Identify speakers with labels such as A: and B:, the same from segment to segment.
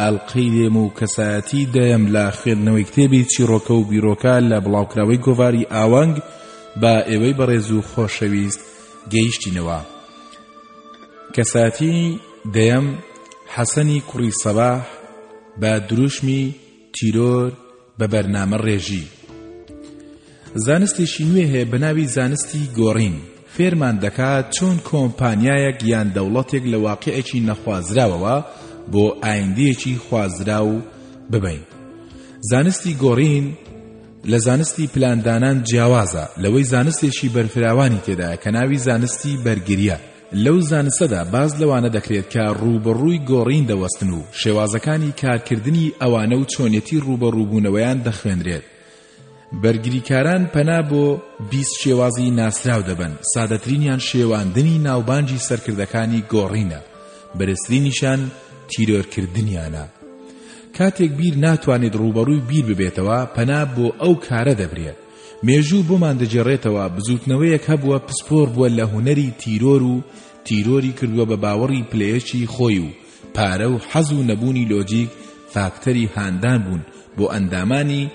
A: ئەڵقەی دێم و کەسایەتیی دەیەم لە خوێندنەوەی کتێبی چیڕۆکە و بیرۆکە لە بڵاوکراوەی گۆڤاری ئاونگ بە ئێوەی بەڕێز و خۆشەویست گەیشتینەوە. کەسایەتیی دەیەم، حەسەنی کوڕی سەباح، بە دروشمی، تیرۆر، بە بەرنامە ڕێژی زانستێکی نوێ هەیە بە ناوی زانستی گۆڕین فێرمان دەکات چۆن کۆمپانیایەک یان دەوڵەتێک لە واقعێکی نەخوازراوەوە بۆ ئایندەیەکی خوازرا و ببین زانستی گۆڕین لە زانستی پلاندانان جیاوازە لەوەی زانستێکی بەرفراوانی تێدایە کە ناوی زانستی بەرگریە لەو زانستەدا باس لەوانە دەکرێت کە ڕووبەڕووی گۆڕین دەوەستن و شێوازەکانی کارکردنی ئەوانە و چۆنێتی ڕووبەڕووبوونەوەیان دەخوێنرێت بەرگریکاران پەنا بۆ بیست شێوازی ناسراو دەبەن سادەترینیان شێواندنی ناوبانجی سەرکردەکانی گۆڕینە بەرزترینیشان تیرۆرکردنیانە کاتێک بیر ناتوانێت ڕووبەڕووی بیر ببێتەوە پەنا بۆ ئەو کارە دەبرێت مێژوو بۆمان دەگێڕێتەوە بزووتنەوەیەک هەبووە پسپۆڕ بووە لە هونەری تیرۆر و تیرۆری کردووە بە باوەڕی پلەیەکی خۆی و پارە و حەز و نەبوونی لۆجیک فاکتەری هاندان بوون بۆ ئەندامانی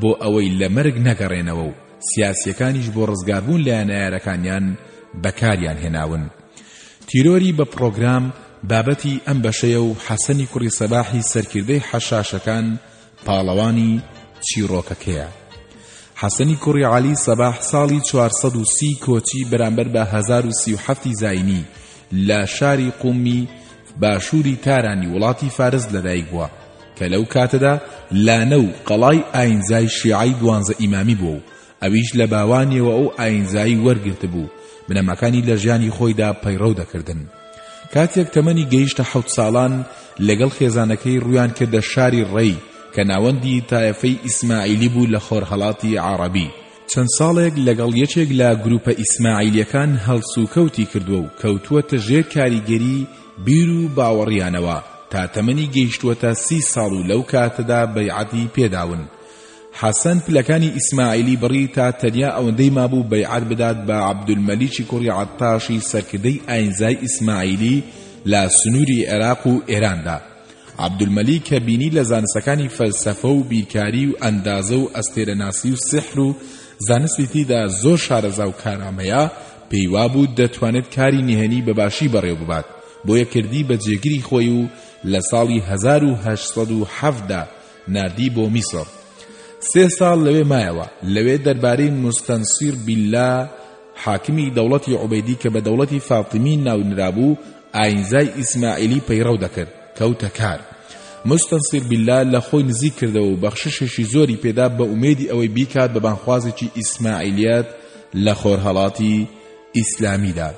A: بۆ ئەوەی لە مەرگ نەگەڕێنەوە و سیاسیەکانیش بۆ ڕزگاربوون لە نەیارەکانیان بەکاریان هێناون تیرۆری بە پڕۆگرام بابەتی ئەم بەشەیە و حەسەنی کوڕی سەباحی سەرکردەی حەشاشەکان پاڵەوانی چیڕۆکەکەیە حەسەنی کوڕی عەلی سەباح ساڵی چوار سەد و سی کۆچی بەرامبەر بە هەزار و سی و حەفتی زاینی لە شاری قومی باشووری تارانی وڵاتی فارس لەدایک بووە کە لەو کاتەدا لانە و قەڵای ئاینزای شیعەی دوانزە ئیمامی بووە و ئەویش لە باوانیەوە ئەو ئایینزایی وەرگرتبوو، بنەماکانی لە ژیانی خۆیدا پەیڕەو دەکردن. کاتێک تەمەنی گەیشتە حەوت ساڵان، لەگەڵ خێزانەکەی ڕوویان کردە شاری ڕەی کە ناوەندی تایەفەی ئیسماعیلی بوو لە خۆرهەڵاتی عەڕەبی. چەند ساڵێک لەگەڵ یەکێک لە گرووپە ئیسماعیلییەکان هەڵسوکەوتی کردووە و کەوتووەتە ژێر کاریگەری بیر و باوەڕیانەوە تا تەمەنی گەیشتووەتە سی ساڵ و لەو کاتەدا بەیعەتی پێداون. حەسەن پلەکانی ئیسماعیلی بڕی تا تەنیا ئەوەندەی مابوو بەیعەت بدات بە عەبدولمەلیکی کوڕی عەتاشی سەرکردەی ئایینزای ئیسماعیلی لە سنووری عێراق و ئێراندا. عەبدولمەلیک کە بینی لە زانستەکانی فەلسەفە و بیرکاری و ئەندازە و ئەستێرەناسی و سیحر و زانستی تیدا زۆر شارەزا و کارامەیە، پێی وابوو دەتوانێت کاری نهێنی بە باشی بەڕێوە ببات، بۆیە کردی بە جێگری خۆی و لە ساڵی هەزار و هەشت سەد و حەفت دا، ناردی بۆ میسڕ سێ ساڵ لەوێ مایەوە لەوێ دەربارەی موستەنسیر بیللا حاکمی دەوڵەتی عوبەیدی کە بە دەوڵەتی فاتیمی ناونرابوو ئاینزای ئیسماعیلی پەیڕەو دەکرد کەوتە کار مستەنسیر بیللا لە خۆی نزیک کردەوە و بەخششێکی زۆری پێدا بە ئومێدی ئەوەی بیکات بە بانخوازێکی ئیسماعیلیەت لە خۆرهەڵاتی ئیسلامیدا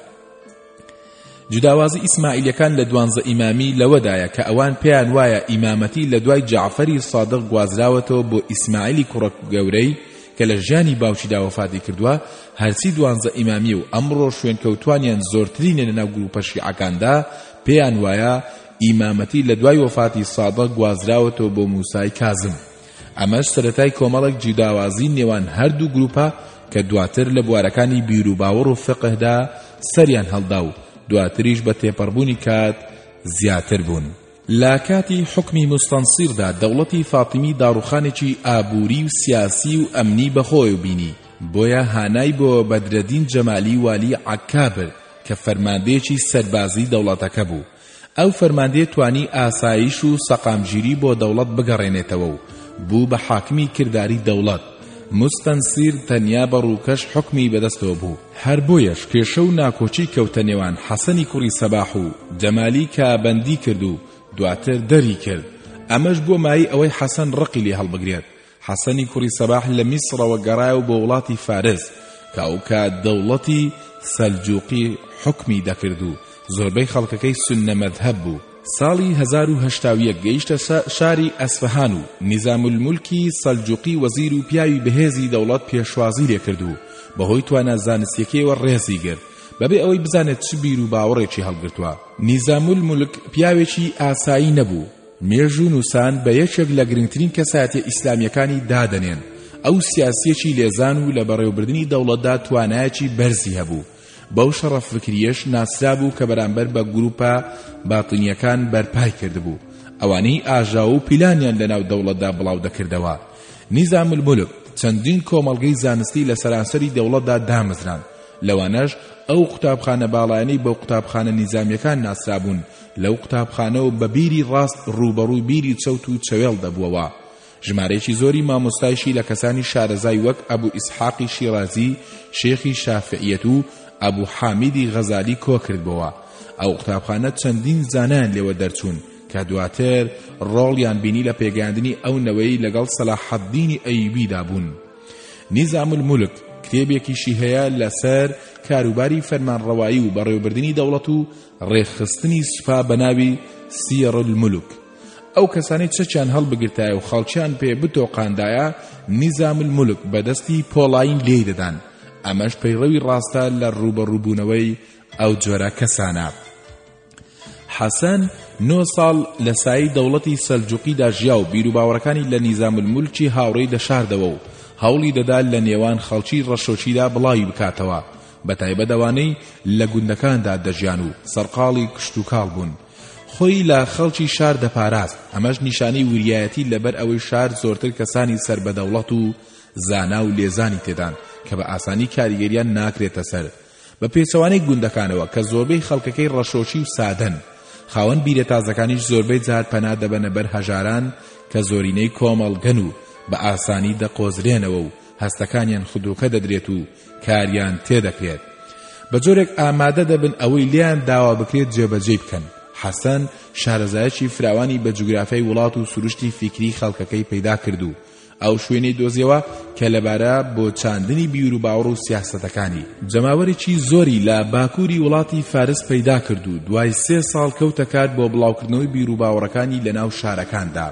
A: جوداوازی ئیسماعیلیەکان لە دوانزە ئیمامی لەوەدایە کە ئەوان پێیان وایە ئیمامەتی لە دوای جەعفەری سادق گوازراوەتەوە بۆ ئیسماعیلی کوڕە گەورەی کە لە ژیانی باوکیدا وەفاتی کردووە هەرچی دوانزە ئیمامی و ئەمڕۆ شوێنکەوتوانیان زۆرترینە لەناو گروپە شیعەکاندا پێیان وایە ئیمامەتی لە دوای وەفاتی سادق گوازراوەتەوە بۆ موسای کازم ئەمەش سەرەتای کۆمەڵێک جوداوازی نێوان هەردوو گروپە کە دواتر لە بوارەکانی بیروباوەڕ و فیقهدا سەریان هەڵدا و دواتریش بە تێپەڕبوونی کات زیاتر بوون. لە کاتی حوکمی موستەنسیردا دەوڵەتی فاتیمی داڕوخانێکی ئابووری و سیاسی و ئەمنی بەخۆی بینی، بۆیە هانای بۆ بەدرەدین جەمالی والی عەکا برد کە فەرماندەیەکی سەربازی دەوڵەتەکە بوو، ئەو فەرماندەیە توانی ئاسایش و سەقامگیری بۆ دەوڵەت بگەڕێنێتەوە و بوو بە حاکمی کرداری دەوڵەت، موستەنسیر تەنیا بە ڕووکەش حوکمی بەدەستەوە بوو، هەر بۆیەش کێشە و ناکۆکی کەوتە نێوان حەسەنی کوڕی سەباح و جەمالی کە بەندی کرد و دواتر دەری کرد، ئەمەش بووە مایەی ئەوەی حەسەن ڕقی لێ هەڵبگرێت، حەسەنی کوڕی سەباح لە میسڕەوە گەڕایەوە بۆ وڵاتی فارس کە ئەوکات دەوڵەتی سەلجووقی حوکمی دەکرد و زۆربەی خەڵکەکەی سوننە مەزهەب بوو. ساڵی هەزار و هەشتا و یەک گەیشتە شاری ئەسفەهان و نیزامولمولکی سەلجووقی وەزیر و پیاوی بەهێزی دەوڵەت پێشوازی لێ کرد و بەهۆی توانا زانستییەکەیەوە ڕێزی گرت بەبێ ئەوەی بزانێت چ بیروباوەڕێکی هەڵگرتووە. نیزامولمولک پیاوێکی ئاسایی نەبوو، مێژوو نوسان بە یەکێک لە گرنگترین کەسایەتیە ئیسلامیەکانی دادەنێن، ئەو سیاسیەکی لێزان و لە بەڕێوبردنی دەوڵەتدا توانایەکی بەرزی هەبوو، بەو شەڕە فکریەش ناسرابوو کە بەرامبەر بە گروپە باتنیەکان بەرپای کردبوو، ئەوانەی ئاژاوە و پیلانیان لە ناو دەوڵەتدا بڵاو دەکردەوە. نیزام الملک چەندین کۆمەڵگەی زانستی لە سەرانسەری دەوڵەتدا دامەزراند، لەوانەش ئەو قوتابخانە باڵایانەی بە قوتابخانە نیزامیەکان ناسرابوون لەو قوتابخانەوە بە بیری ڕاست ڕووبەڕووی بیری چەوت و چەوێڵ دەبووەوە. ژمارەیەکی زۆری مامۆستایشی لە کەسانی شارەزای وەک ئەبوو ئیسحاقی شیرازی شێخی شافعیەت و ئەبوو حامیدی غەزالی کۆ کردبۆوە. ئەو قوتابخانە چەندین زانایان لێوە دەرچوون کە دواتر ڕۆڵیان بینی لە پێگەیاندنی ئەو نەوەی لەگەڵ سەلاحەددینی ئەیوبیدا بوون. نیزام الملک کتێبێکیشی هەیە لەسەر کاروباری فەرمانڕەوایی و بەڕێوەبردنی دەوڵەت و ڕێکخستنی سوپا بە ناوی سیەڕ الملوک، ئەو کەسانەی چەکیان هەڵبگرتایە و خەڵکیان پێ بتۆقاندایە نیزام الملوک بە دەستی پۆڵایین لێی دەدان، ئەمەش پەیڕەوی ڕاستە لە ڕووبەڕووبوونەوەی ئەو جۆرە کەسانە. حەسەن نۆ ساڵ لە سایەی دەوڵەتی سەلجوقیدا ژیا و بیروباوەڕەکانی لە نیزام الملکی هاوڕێی دەشاردەوە و هەوڵی دەدا لە نێوان خەڵکی ڕەشۆکیدا بڵاوی بکاتەوە، بەتایبەت ئەوانەی لە گوندەکاندا دەژیان و سەرقاڵی کشتوکاڵ بوون خۆی لە خەڵکی شار دەپاراست ئەمەش نیشانەی وریایەتی لەبەر ئەوەی شار زۆرتر کەسانی سەر بە دەوڵەت و زانا و لێزانی تێدان کە بە ئاسانی کاریگەریان ناکرێتە سەر بە پێچەوانەی گوندەکانەوە کە زۆربەی خەڵکەکەی ڕەشۆشی و سادەن خاوەن بیرە تازەکانیش زۆربەی جار پەنا دەبەنە بەر هەژاران کە زۆرینەی کۆمەڵگەن و بە ئاسانی دەقۆزرێنەوە و هەستەکانیان خدۆکە دەدرێت و کاریان تێدەکرێت بە جۆرێک ئامادە دەبن ئەوەی لێیان داوا بکرێت جێبەجێی بکەن حەسەن شارەزایەکی فراوانی بە جوگرافیای وڵات و سروشتی فیکری خەڵکەکەی پەیدا کرد و ئەو شوێنەی دۆزیەوە کە لەبارە بۆ چاندنی بیر و باوەڕ و سیاستەکانی جەماوەرێکی زۆری لە باکووری وڵاتی فارس پەیدا کرد و دوای سێ ساڵ کەوتەکات بۆ بڵاوکردنەوەی بیر و باوەڕەکانی لە ناو شارەکاندا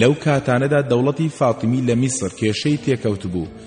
A: لەو کاتانەدا دەوڵەتی فاتمی لە میسر کێشەی تێکەوت بوو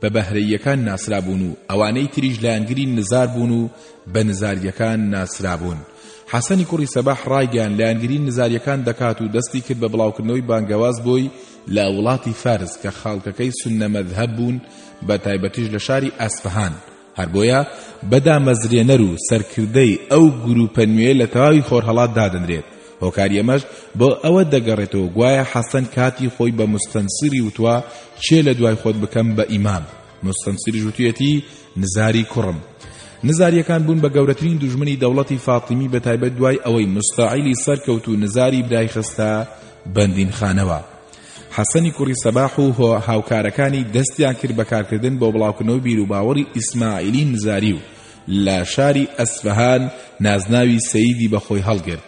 A: بە بەهرەییەکان ناسرابوون و ئەوانەی تریش لایەنگری نزار بوون و بە نزارییەکان ناسرابوون حەسەنی کوڕی سەباح ڕایگەیاند لایەنگری نزارییەکان دەکات و دەستی کرد بە بڵاوکردنەوەی بانگەواز بۆی لە وڵاتی فارس کە خاڵکەکەی سوننە مەزهەب بوون بە تایبەتیش لە شاری ئەسفەهان هەر بۆیە بە دامەزرێنەر و سەرکردەی ئەو گرووپە نوێیە لە تەواوی خۆرهەڵات دادەنرێت، هۆکاری ئەمەش بۆ ئەوە دەگەڕێتەوە گوایە حەسەن کاتی خۆی بە موستەنسیری وتوە کێ لە دوای خۆت بکەم بە ئیمام، موستەنسیریش وتویەتی نزاری کوڕم. نزارییەکان بوون بە گەورەترین دوژمنی دەوڵەتی فاتیمی بە تایبەت دوای ئەوەی موستاعیلی سەرکەوت و نزاری برای خستە بەندینخانەوە. حەسەنی کوڕی سەباح و هاوکارەکانی دەستیان کرد بە کارکردن بۆ بڵاوکردنەوەی بیروباوەڕی ئیسماعیلی نزاری و لە شاری ئەسفەهان نازناوی سەیدی بە خۆی هەڵگرت.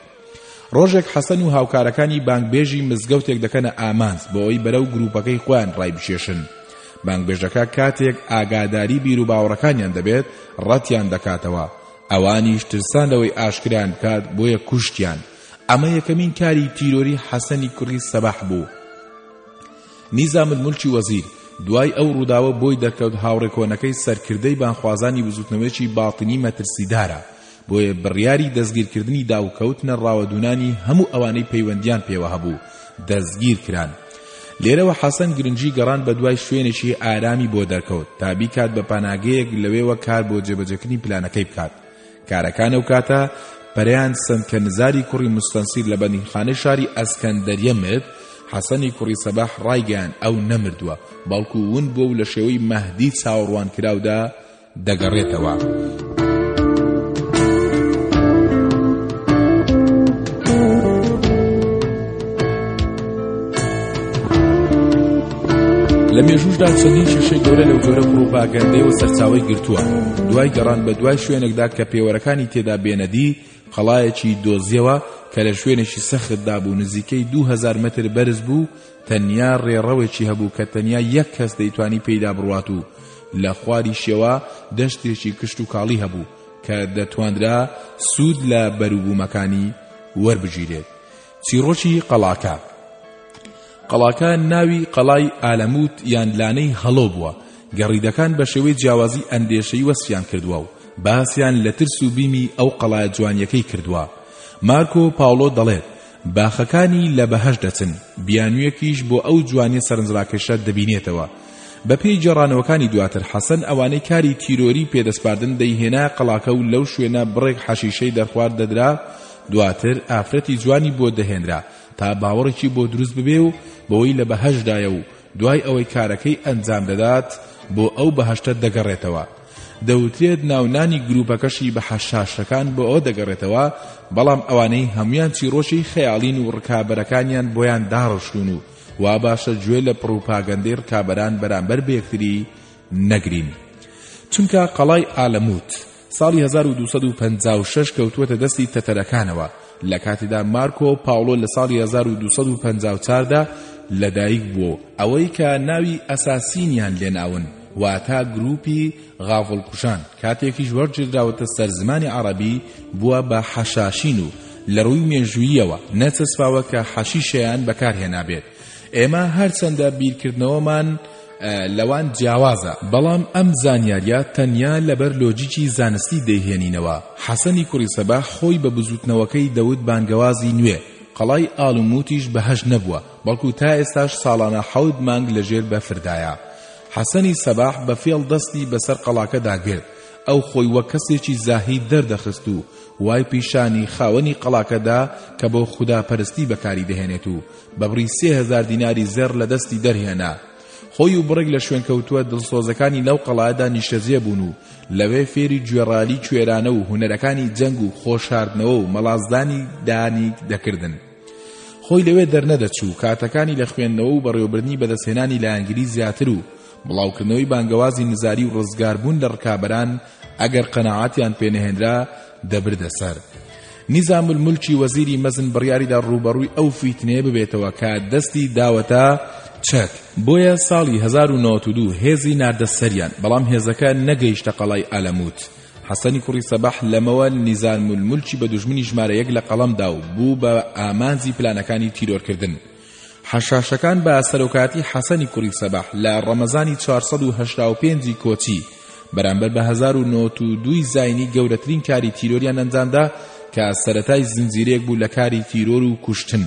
A: ڕۆژێک حەسەن و هاوکارەکانی بانگبێژی مزگەوتێک دەکەنە ئامانج بۆ ئەوەی بەرەو گروپەکەی خۆیان ڕایبکێشن. بانگبێژەکە کاتێک ئاگاداری بیروباوەڕەکانیان دەبێت ڕەتیان دەکاتەوە، ئەوانیش ترسان لەوەی ئاشکرایان بکات بۆیە کوشتیان، ئەمە یەکەمین کاری تیرۆری حەسەنی کوڕی سەباح بوو. نیزام الملکی وەزیر دوای ئەو ڕووداوە بۆی دەرکەوت هاوڕێ کۆنەکەی سەرکردەی بانخوازانی بزووتنەوەیەکی باتینی مەترسیدارە، بۆیە بڕیاری دەستگیرکردنی دا و کەوتنە ڕاوەدوونانی هەموو ئەوانەی پەیوەندییان پێوە هەبوو دەستگیر کران. لێرەوە حەسەن گرنگی گەڕان بەدوای شوێنێکی ئارامی بۆ دەرکەوت تا بیکات بە پەناگەیەک لەوێوە کار بۆ جێبەجێکردنی پلانەکەی بکات. کارەکان ئەو کاتە پەرەیان سەند کە نزاری کوڕی موستەنسیر لە بەندیخانەی شاری ئەسکەندەریە مرد، حەسەنی کوڕی سەباح ڕایگەیاند ئەو نەمردووە، بەڵکو ون بووە و لە شێوەی مەهدی چاوەڕوانکراودا دەگەڕێتەوە. لە مێژووشدا چەندین کێشەی گەورە لەو جۆرە پڕوپاگەندەیەوە سەرچاوەی گرتووە دوای گەڕان بە دوای شوێنێکدا کە پێوەرەکانی تێدا بێنەدی قەڵایەکی دۆزیەوە کە لە شوێنێکی سەختدا بوو نزیکەی دوو هەزار متر بەرز بوو تەنیا ڕێڕەوێکی هەبوو کە تەنیا یەک کەس دەیتوانی پێیدا بڕوات و لە خواریشەوە دەشتێکی کشت و کاڵی هەبوو کە دەتوانرا سوود لە بەروبوومەکانی وەربگیرێت چیڕۆکی قەڵاکە قەڵاکە ناوی قەڵای ئالەموت یان لانەی هەڵۆ بووە گەڕیدەکان بە شێوەی جیاوازی ئەندێشەی وەسفیان کردووە و باسیان لە ترس و بیمی ئەو قەڵا جوانیەکەی کردووە مارکۆ پاوڵۆ دەڵێت باخەکانی لە بەهەش دەچن بیانویەکیش بۆ ئەو جوانیە سەرنجڕاکێشە دەبینێتەوە بەپێی جێڕانەوەکانی دواتر حەسەن ئەوانەی کاری تیرۆری پێدەسپاردن دەیهێنا قەڵاکە و لەو شوێنە بڕێک حەشیشەی دەرخوارد دەدرا دواتر ئافرەتی جوانی بۆ دەهێنرا تا باوەڕێکی بۆ دروست ببێ و بەوەی لە بەهەشتدایە و دوای ئەوەی کارەکەی ئەنجام دەدات بۆ ئەو بەهەشتە دەگەڕێتەوە دەوترێت ناونانی گروپەکەشی بە حەشاشەکان بۆ ئەوە دەگەڕێتەوە بەڵام ئەوانەی هەمویان چیڕۆکی خەیاڵین و ڕکابەرەکانیان بۆیان داڕشتون و وا باشە گوێ لە پڕوپاگەندەی ڕکابەران بەرامبەر بەیەکتری نەگرین چونکە قەڵای ئالەموت ساڵی هەزار و دوو سەد و پەنجا و شەش کەوتووەتە دەستی تەتەرەکانەوە، لە کاتیدا مارکۆ پاوڵۆ لە ساڵی هەزار و دوو سەد و پەنجا و چوار دا لەدایک بووە و ئەوەی کە ناوی ئەساسینیان لێناون واتە گرووپی غافڵکوژان کاتێکیش وەرگیردراوەتە سەر زمانی عەڕەبی بووە بە حەشاشین و لە ڕووی مێژووییەوە نەچەسپاوە کە حەشیشیان بەکارهێنابێت. ئێمە هەرچەندە بیرکردنەوەمان لەوان جیاوازە بەڵام ئەم زانیاریە تەنیا لەبەر لۆجیکی زانستی دەیهێنینەوە حەسەنی کوڕی سەباح خۆی بە بزوتنەوەکەی دەوت بانگەوازی نوێ قەڵای ئاڵوموتیش بەهەشت نەبووە بەڵکو تا ئێستاش ساڵانە حەوت مانگ لەژێر بەفردایە حەسەنی سەباح بە فێڵ دەستی بەسەر قەڵاکەدا گرت ئەو خۆی وەک کەسێکی زاهید دەردەخست و وای پیشانی خاوەنی قەڵاکەدا کە بۆ خودا پەرستی بەکاری دەهێنێت و بە بڕی سێ هەزار دیناری زێڕ لە دەستی دەرهێنا خۆی و بڕێک لە شوێنکەوتووە دڵسۆزەکانی لەو قەڵایەدا نیشتەجێ بوون و لەوێ فێری گوێڕالی کوێرانە و هونەرەکانی جەنگ و خۆشاردنەوە و مەڵازدانی دانی دەکردن خۆی لەوێ دەرنەدەچوو کاتەکانی لە خوێندنەوە و بەڕێوبردنی بەدەستهێنانی لایەنگری زیاتر و بڵاوکردنەوەی بانگەوازی نزاری و ڕزگاربوون لە ڕکابەران ئەگەر قەنەعاتیان پێنەهێنرا دەبردە سەر. نیزام الملکی وەزیری مەزن بڕیاریدا ڕووبەڕووی ئەو فیتنەیە ببێتەوە کە دەستی داوەتە چەک، بۆیە ساڵی هەزار و نەوەد و دوو هێزی ناردە سەریان، بەڵام هێزەکە نەگەیشتە قەڵای ئەلەمووت. حەسەنی کوڕی سەباح لەمەوە نیزام الملکی بە دوژمنی ژمارە یەک لە قەڵەم دا و بوو بە ئامانجی پلانەکانی تیرۆرکردن. حەشاشەکان بە سەرۆکایەتی حەسەنی کوڕی سەباح لە ڕەمەزانی چوار سەد و هەشتا و پێنج ی کۆچی بەرامبەر بە هەزار و نۆ و دوو ی زاینی گەورەترین کاری تیرۆریان ئەنجامدا کە سەرەتای زنجیرەیەک بوو لە کاری تیرۆر و کوشتن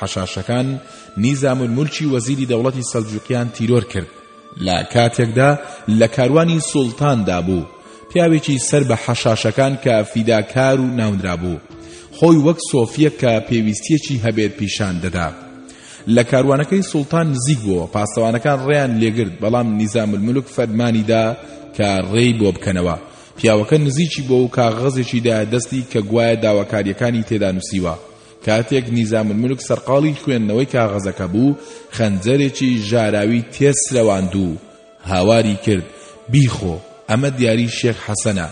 A: حەشاشەکان نیزامولمولکی وەزیری دەوڵەتی سەلجوقیان تیرۆر کرد لە کاتێکدا لە کاروانی سوڵتاندا بوو پیاوێکی سەر بە حەشاشەکان کە فیداکار و ناونرابوو خۆی وەک سۆفیە کە پێویستیەکی هەبێت پیشان دەدا لە کاروانەکەی سوڵتان نزیک بووە پاسەوانەکان ڕێیان لێگرت بەڵام نیزام الملک فەرمانیدا کە ڕێی بۆ بکەنەوە پیاوەکە نزیکی بۆ و کاغەزێکیدا دەستی کە گوایە داواکاریەکانی تێدا نووسیوە کاتێک نیزامولمولک سەرقاڵی خوێندنەوەی کاغەزەکە بوو، خەنجەرێکی ژاراوی تێ سرەواند و هاواری کرد، بیخۆ، ئەمە دیاری شێخ حەسەنە.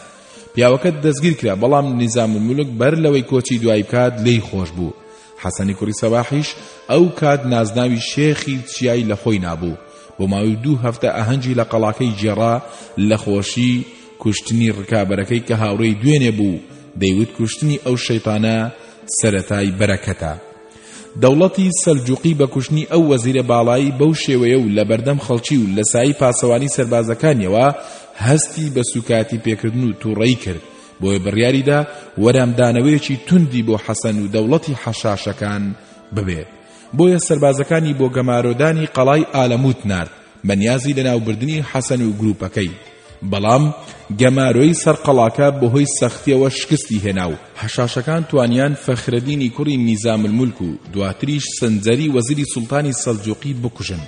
A: پیاوەکە دەستگیر کرا، بەڵام نیزامولمولک بەر لەوەی کۆچی دوایی بکات لێی خۆش بوو. حەسەنی کوڕی سەباحیش ئەو کات نازناوی شێخی چیای لە خۆی نابوو. بۆ ماوەی دوو هەفتە ئاهەنگی لە قەڵاکەی گێڕا، لە خۆشی، کوشتنی ڕکابەرەکەی کە هاوڕێی دوێنێ بوو دەیوت کوشتنی ئەو شەیتانە سەرەتای بەرەکەتە دەوڵەتی سەلجوقی بە کوشتنی ئەو وەزیرە باڵایی بەو شێوەیە و لەبەردەم خەڵکی و لەسایی پاسەوانی سەربازەکانیەوە هەستی بە سوکایەتی پێکردن و توڕەیی کرد بۆیە بڕیاریدا وەرامدانەوەیەکی توندی بۆ حەسەن و دەوڵەتی حەشاشەکان ببێ بۆیە سربازەکانی بۆ گەمارۆدانی قەڵای ئالەموت نارد بەنیازی لەناوبردنی حەسەن و گروپەکەی بەڵام گەمارۆی سەر قەڵاکە بەهۆی سەختیەوە شکستی هێنا و حەشاشەکان توانیان فەخرەدینی کوڕی نیزام الملک و دواتریش سەنجەری وەزیری سوڵتانی سەلجوقی بکوژن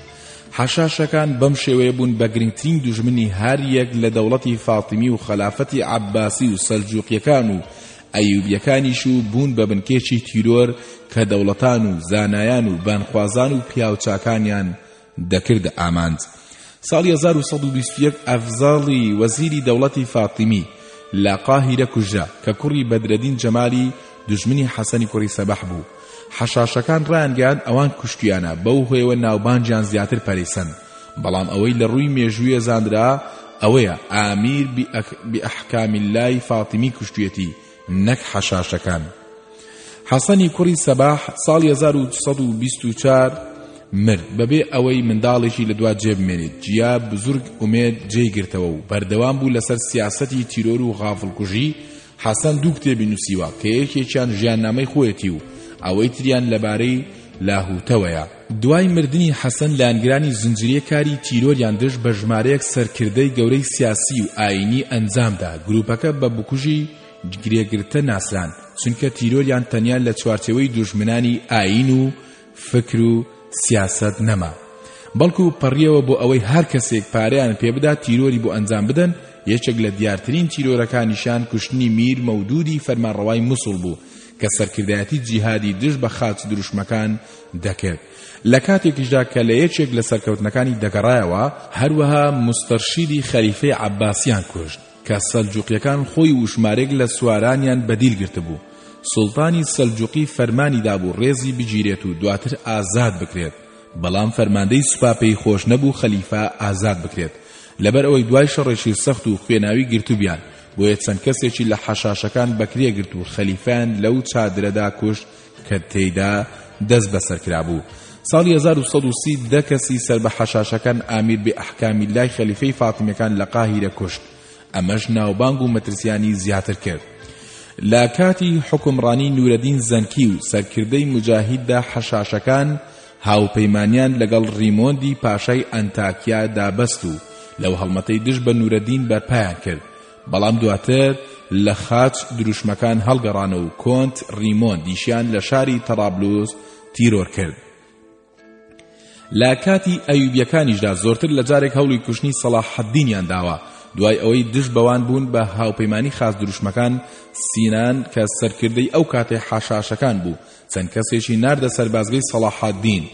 A: حەشاشەکان بەم شێوەیە بوون بە گرنگترین دوژمنی هەر یەک لە دەوڵەتی فاتیمی و خەلافەتی عەباسی و سەلجوقیەکان و ئەیوبیەکانیش و بوون بە بنکێکی تیرۆر کە دەوڵەتان و زانایان و بانخوازان و پیاوچاکانیان دەکردە ئامانج. ساڵی هەزار و سەد و بیست و یەک ئەفزەڵی وەزیری دەوڵەتی فاتیمی لە قاهیرە کوژرا، کە کوڕی بەدرەدین جەمالی دوژمنی حەسەنی کوڕی سەبەح بوو. حەشاشەکان ڕایانگەیاند ئەوان کوشتوویانە، بەو هۆیەوە ناوبانگیان زیاتر پەرەیسەند. بەڵام ئەوەی لە ڕووی مێژوویە زانرا ئەوەیە، ئامیر بئەحکامیللای فاتیمی کوشتوویەتی، نەک حەشاشەکان حەسەنی کوڕی سەباح ساڵی 1924 مرد بەبێ ئەوەی منداڵێکی لە دوا جێ بمێنێت جیا بزرگ ئومێد جێی گرتەوە و بەردەوام بوو لەسەر سیاسەتی تیرۆر و غافڵکوژی حەسەن دوو کتێبی نووسیوە کە یەکێکیان ژیاننامەی خۆیەتی و ئەوەی تریان لەبارەی لاهوتەوەیە دوای مردنی حەسەن لایەنگرانی زنجیرەیەک کاری تیرۆریان دژ بە ژمارەیەک سەرکردەی گەورەی سیاسی و ئایینی ئەنجامدا، گروپەکە بە بکوژی گرێگرتە ناسران، چونکە تیرۆریان تەنیا لە چوارچێوەی دوژمنانی ئایین و فکر و سیاسەت نەما، بەڵکو پەڕیەوە بۆ ئەوەی هەر کەسێک پارەیان پێبدات تیرۆری بۆ ئەنجام بدەن، یەکێک لە دیارترین تیرۆرەکانیشیان کوشتنی میر مەودودی فەرمانڕەوای موسڵ بوو کە سەرکردایەتی جیهادی دژ بە خاچ دروشمەکان دەکرد لە کاتێکیشدا کە لە یەکێک لە سەرکەوتنەکانی دەگەڕایەوە، هەروەها موستەرشیدی خەلیفەی عەباسیان کوشت کە سەلجوقیەکان خۆی و ژمارێک لە سوارانیان بە دیل گرتبوو، سوڵتانی سەلجوقی فەرمانی دابوو ڕێزی بگیرێت و دواتر ئازاد بکرێت، بەڵام فەرماندەی سوپا پێی خۆش نەبوو خەلیفە ئازاد بکرێت لەبەر ئەوەی دوای شەڕێکی سەخت و خوێناوی گرتبویان، بۆیە چەند کەسێکی لە حەشاشەکان بەکرێ گرت و خەلیفەیان لەو چادرەدا کوشت کە تێیدا دەست بەسەر کرابوو. ساڵی هەزار و سەد و سی دە کەسی سەر بە حەشاشەکان ئامیر بێ ئەحکام اللە ی خەلیفەی فاتمیەکان لە قاهیرە کوشت، ئەمەش ناوبانگ و مەترسیانی زیاتر کرد. لە کاتی حوکمڕانی نورەدین زەنکی و سەرکردەی موجاهیددا حەشاشەکان هاوپەیمانیان لەگەڵ ڕیمۆندی پاشای ئەنتاکیا دا بەست و لەو هەڵمەتەی دژ بە نورەدین بەرپایان کرد بەڵام دواتر لە خاچ دروشمەکان هەڵگەڕان و کۆنت ڕیمۆند یشیان لە شاری تەڕابلوس تیرۆر کرد. لە کاتی ئەیوبیەکانیشدا زۆرتر لە جارێک هەوڵی کوشتنی سەڵاحەدینیان داوە، دوای ئەوەی دژ بەوان بوون بە هاوپەیمانی خاچ دروشمەکان، سینان کە سەرکردەی ئەو کاتەی حاشاشەکان بوو، چەند کەسێکی ناردە سەربازگەی سەڵاحادین،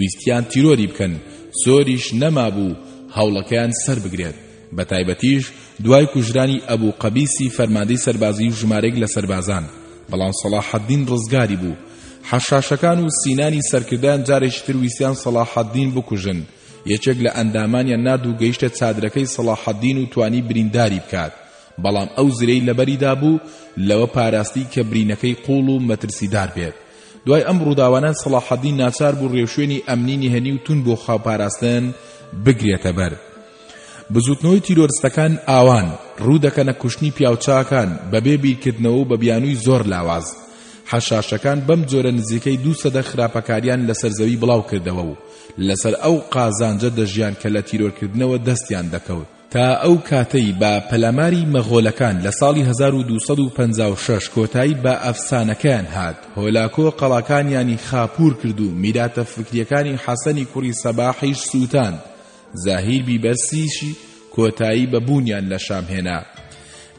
A: ویستیان تیرۆری بکەن، زۆریش نەمابوو هەوڵەکەیان سەربگرێت، بەتایبەتیش دوای کوژرانی ئەبو قەبیسی فەرماندەی سەربازی و ژمارێک لە سەربازان، بەڵام سەڵاحەدین ڕزگاری بوو. حەشاشەکان و سینانی سەرکردەیان جارێکی تر ویستیان سەڵاحەدین بکوژن، یەکێک لە ئەندامانیان نارد و گەیشتە چادرەکەی سەڵاحەدین و توانی برینداری بکات، بەڵام ئەو زرەی لەبەریدا بوو لەوە پاراستی کە برینەکەی قوڵ و مەترسیدار بێت. دوای ئەم ڕووداوانە سەڵاحەدین ناچار بوو ڕێوشوێنی ئەمنی نهێنی و توند بۆ خاو پاراستن بگرێتە بەر. بزوتنەوەی تیرۆرستەکان ئاوان ڕوو دەکەنە کوشتنی پیاوچاکان بەبێ بیرکردنەوە و بە بیانووی زۆر لاواز. حەشاشەکان بەم جۆرە نزیکەی دوو سەدە خراپەکاریان لەسەر زەوی بڵاو کردەوە و لەسەر ئەو قازانجە دەژیان کە لە تیرۆرکردنەوە دەستیان دەکەوت. تا ئەو کاتەی بە پەلاماری مەغۆلەکان لە ساڵی هەزار و دوو سەد و پەنجا و شەش کۆتایی بە ئەفسانەکەیان هات، هۆلاکۆ قەڵاکانیانی خاپوور کرد و میراتە فکرییەکانی حەسەنی کوڕی سەباحیش سووتاند، زاهیر بیبەرسیش کۆتایی بە بوونیان لە شام هێنا.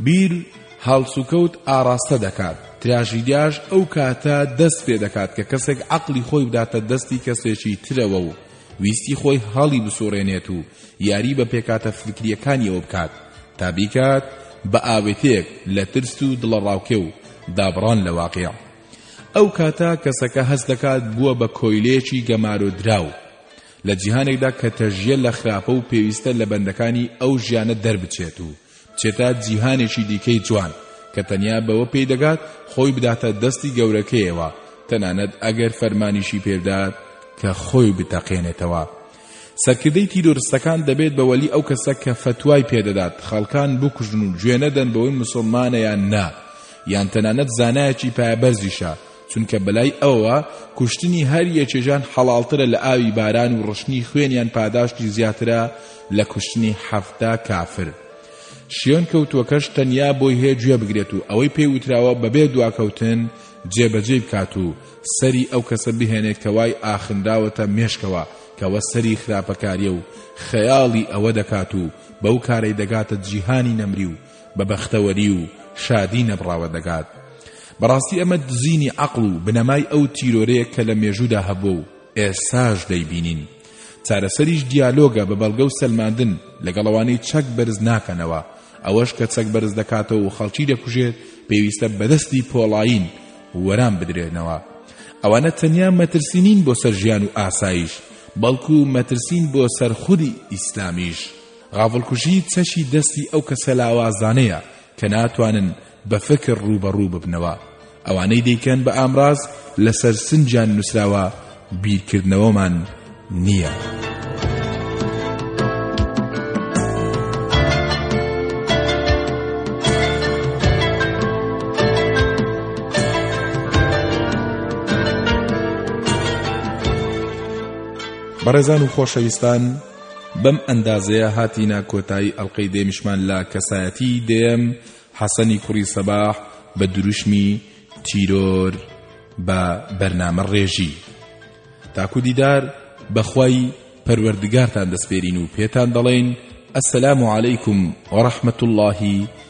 A: بیر هەڵسوکەوت ئاڕاستە دەکات، تراژیدیاش ئەو کاتە دەست پێ دەکات کە کەسێک عەقڵی خۆی بداتە دەستی کەسێکی ترەوە و ویستی خۆی هەڵی بسوڕێنێت و یاری بە پێکاتە فکریەکانیەوە بکات تا بیکات بە ئاوێتەیەک لە ترس و دڵەڕاوکێ و دابڕان لە واقیع ئەو کاتە کەسەکە هەست دەکات بووە بە کۆیلەیەکی گەمارۆ دراو لە جیهانێکدا کە تەژیە لە خراپە و پێویستە لە بەندەکانی ئەو ژیانە دەربچێت و چێتە جیهانێکی دیکەی جوان کە تەنیا بەوە پێی دەگات خۆی بداتە دەستی گەورەکەیەوە، تەنانەت ئەگەر فەرمانیشی پێ بدات کە خۆی بتەقێنێتەوە. سەرکردەی تیرۆرستەکان دەبێت بە وەلی ئەو کەسە کە فەتوای پێ دەدات خەڵکان بکوژن و گوێ نەدەن بەوەی موسڵمانە یان نا، یان تەنانەت زانایەکی پایەبەرزیشە چونکە بەلای ئەوەوە کوشتنی هەر یەکێکیان حەڵاڵترە لە ئاوی باران و ڕشتنی خوێنیان پاداشتی زیاترە لە کوشتنی حەفتا کافر شیۆن کەوتووەکەش تەنیا بۆی هەیە گوێ بگرێت و ئەوەی پێی وتراوە بەبێ دواکەوتن جێبەجێی بکات و سەری ئەو کەسە بهێنێت کە وای ئاخنراوەتە مێشکەوە کەوە سەری خراپەکاریە و خەیاڵی ئەوە دەکات و بەو کارەی دەگاتە جیهانی نەمری و بە بەختەوەری و شادی نەبڕاوە دەگات. بەڕاستی ئەمە دزینی عەقڵ و بنەمای ئەو تیرۆرەیە کە لە مێژوودا هەبووە و ئێستاش دەیبینین. چارەسەریش دیالۆگە بە بەڵگە و سەلماندن لەگەڵ ئەوانەی چەک بەرز ناکەنەوە. ئەوەش کە چەک بەرز دەکاتەوە و خەڵکی دەکوژێت پێویستە بەدەستی پۆڵایین وەران بدرێنەوە. ئەوانە تەنیا مەترسی نین بۆ سەر ژیان و ئاسایش، بەڵکو مەترسین بۆ سەر خودی ئیسلامیش. غافڵکوژی چەشی دەستی ئەو کەسە لاوازانەیە کە ناتوانن بە فکر ڕووبەڕوو ببنەوە ئەوانەی دەیکەن بە ئامراز لەسەر سنجیان نووسراوە بیرکردنەوەمان نییە. بەڕێزان و خۆشەویستان بەم ئەندازەیە هاتینە کۆتایی ئەڵقەی دەیەمیشمان لە کەسایەتی دەیەم حەسەنی کوڕی سەباح بە دروشمی تیرۆر بە بەرنامە ڕێژی تاکو دیدار بەخوای پەروەردگارتان دەسپێرین و پێتان دەڵێین السلام علیکم و رحمة اللە